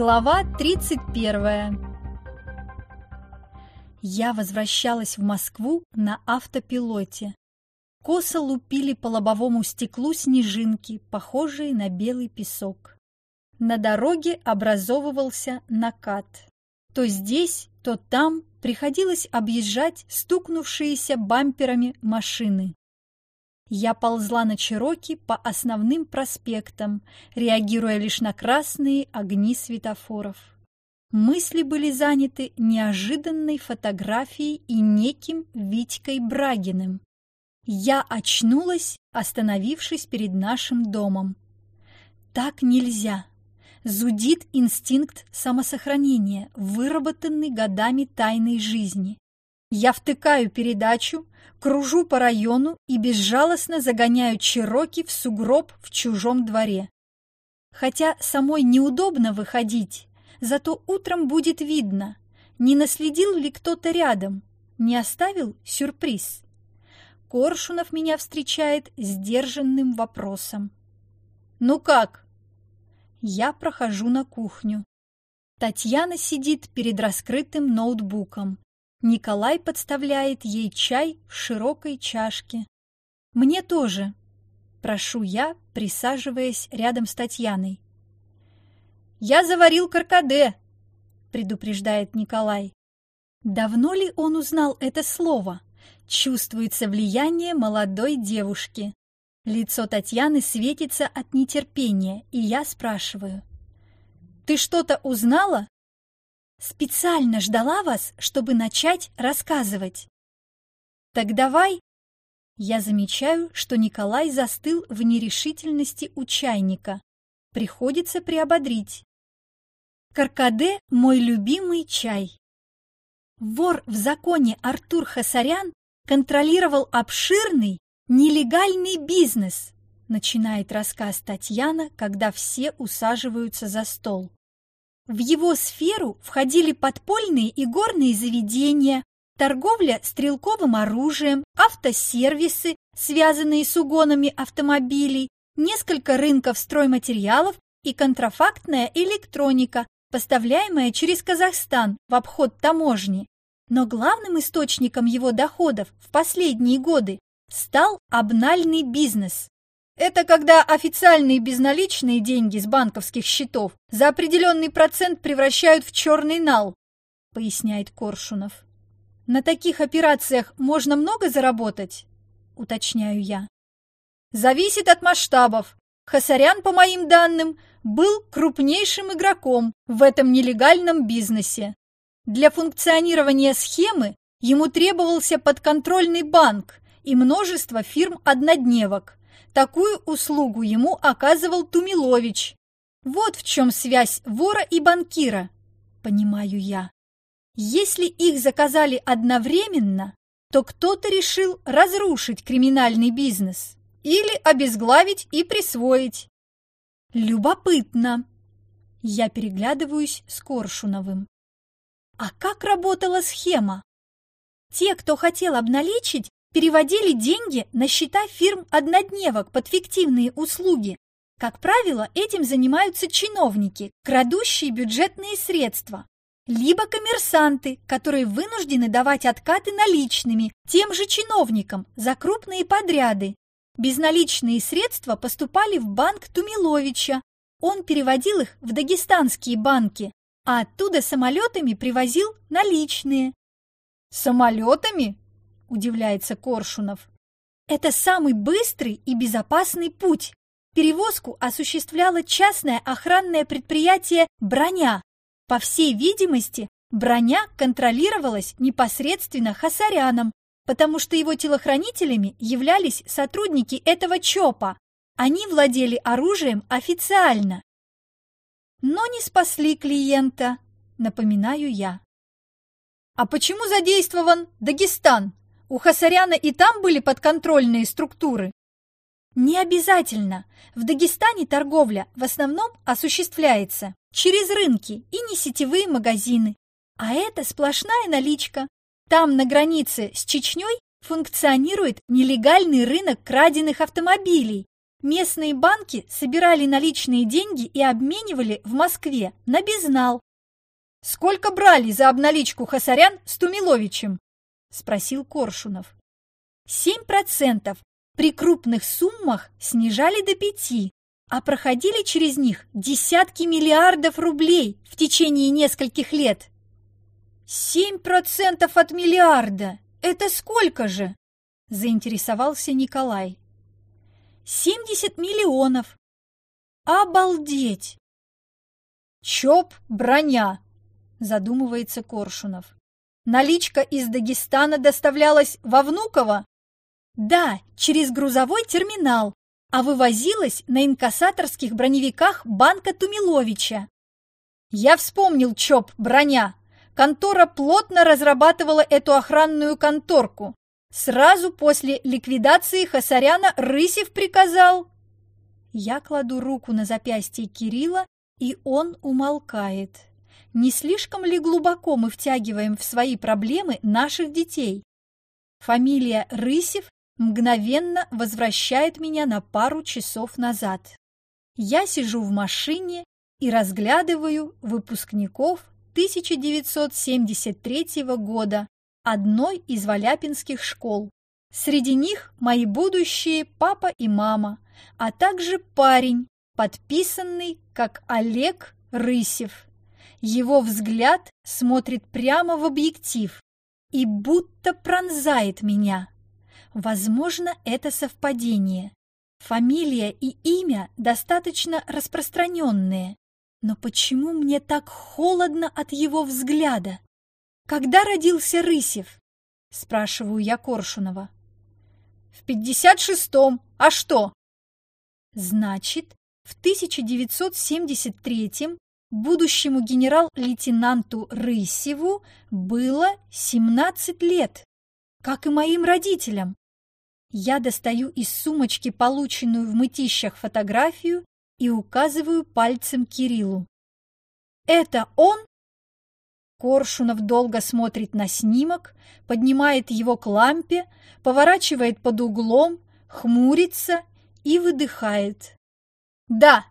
Глава 31 Я возвращалась в Москву на автопилоте. Косо лупили по лобовому стеклу снежинки, похожие на белый песок. На дороге образовывался накат. То здесь, то там приходилось объезжать стукнувшиеся бамперами машины. Я ползла на Чироки по основным проспектам, реагируя лишь на красные огни светофоров. Мысли были заняты неожиданной фотографией и неким Витькой Брагиным. Я очнулась, остановившись перед нашим домом. Так нельзя. Зудит инстинкт самосохранения, выработанный годами тайной жизни. Я втыкаю передачу, кружу по району и безжалостно загоняю Чироки в сугроб в чужом дворе. Хотя самой неудобно выходить, зато утром будет видно, не наследил ли кто-то рядом, не оставил сюрприз. Коршунов меня встречает сдержанным вопросом. «Ну как?» Я прохожу на кухню. Татьяна сидит перед раскрытым ноутбуком. Николай подставляет ей чай в широкой чашке. «Мне тоже», — прошу я, присаживаясь рядом с Татьяной. «Я заварил каркаде», — предупреждает Николай. Давно ли он узнал это слово? Чувствуется влияние молодой девушки. Лицо Татьяны светится от нетерпения, и я спрашиваю. «Ты что-то узнала?» Специально ждала вас, чтобы начать рассказывать. Так давай. Я замечаю, что Николай застыл в нерешительности у чайника. Приходится приободрить. Каркаде – мой любимый чай. Вор в законе Артур Хасарян контролировал обширный, нелегальный бизнес, начинает рассказ Татьяна, когда все усаживаются за стол. В его сферу входили подпольные и горные заведения, торговля стрелковым оружием, автосервисы, связанные с угонами автомобилей, несколько рынков стройматериалов и контрафактная электроника, поставляемая через Казахстан в обход таможни. Но главным источником его доходов в последние годы стал обнальный бизнес. Это когда официальные безналичные деньги с банковских счетов за определенный процент превращают в черный нал, поясняет Коршунов. На таких операциях можно много заработать? Уточняю я. Зависит от масштабов. Хасарян, по моим данным, был крупнейшим игроком в этом нелегальном бизнесе. Для функционирования схемы ему требовался подконтрольный банк и множество фирм-однодневок – Такую услугу ему оказывал Тумилович. Вот в чем связь вора и банкира, понимаю я. Если их заказали одновременно, то кто-то решил разрушить криминальный бизнес или обезглавить и присвоить. Любопытно. Я переглядываюсь с Коршуновым. А как работала схема? Те, кто хотел обналичить, переводили деньги на счета фирм-однодневок под фиктивные услуги. Как правило, этим занимаются чиновники, крадущие бюджетные средства, либо коммерсанты, которые вынуждены давать откаты наличными тем же чиновникам за крупные подряды. Безналичные средства поступали в банк Тумиловича. Он переводил их в дагестанские банки, а оттуда самолетами привозил наличные. «Самолетами?» Удивляется Коршунов. Это самый быстрый и безопасный путь. Перевозку осуществляло частное охранное предприятие «Броня». По всей видимости, «Броня» контролировалась непосредственно Хасаряном, потому что его телохранителями являлись сотрудники этого ЧОПа. Они владели оружием официально. Но не спасли клиента, напоминаю я. А почему задействован Дагестан? У Хасаряна и там были подконтрольные структуры? Не обязательно. В Дагестане торговля в основном осуществляется через рынки и не сетевые магазины. А это сплошная наличка. Там на границе с Чечней функционирует нелегальный рынок краденых автомобилей. Местные банки собирали наличные деньги и обменивали в Москве на безнал. «Сколько брали за обналичку Хасарян с Тумиловичем?» – спросил Коршунов. «Семь процентов. При крупных суммах снижали до пяти, а проходили через них десятки миллиардов рублей в течение нескольких лет». «Семь процентов от миллиарда! Это сколько же?» – заинтересовался Николай. «Семьдесят миллионов». «Обалдеть!» «Чоп, броня!» задумывается Коршунов. Наличка из Дагестана доставлялась во Внуково? Да, через грузовой терминал, а вывозилась на инкассаторских броневиках банка Тумиловича. Я вспомнил ЧОП «Броня». Контора плотно разрабатывала эту охранную конторку. Сразу после ликвидации Хасаряна Рысев приказал... Я кладу руку на запястье Кирилла, и он умолкает. Не слишком ли глубоко мы втягиваем в свои проблемы наших детей? Фамилия Рысев мгновенно возвращает меня на пару часов назад. Я сижу в машине и разглядываю выпускников 1973 года одной из валяпинских школ. Среди них мои будущие папа и мама, а также парень, подписанный как Олег Рысев. Его взгляд смотрит прямо в объектив и будто пронзает меня. Возможно, это совпадение. Фамилия и имя достаточно распространенные. Но почему мне так холодно от его взгляда? Когда родился Рысев? Спрашиваю я Коршунова. В пятьдесят шестом. А что? Значит, в 1973 будущему генерал-лейтенанту Рысеву было 17 лет, как и моим родителям. Я достаю из сумочки полученную в мытищах фотографию и указываю пальцем Кириллу. «Это он?» Коршунов долго смотрит на снимок, поднимает его к лампе, поворачивает под углом, хмурится и выдыхает. «Да,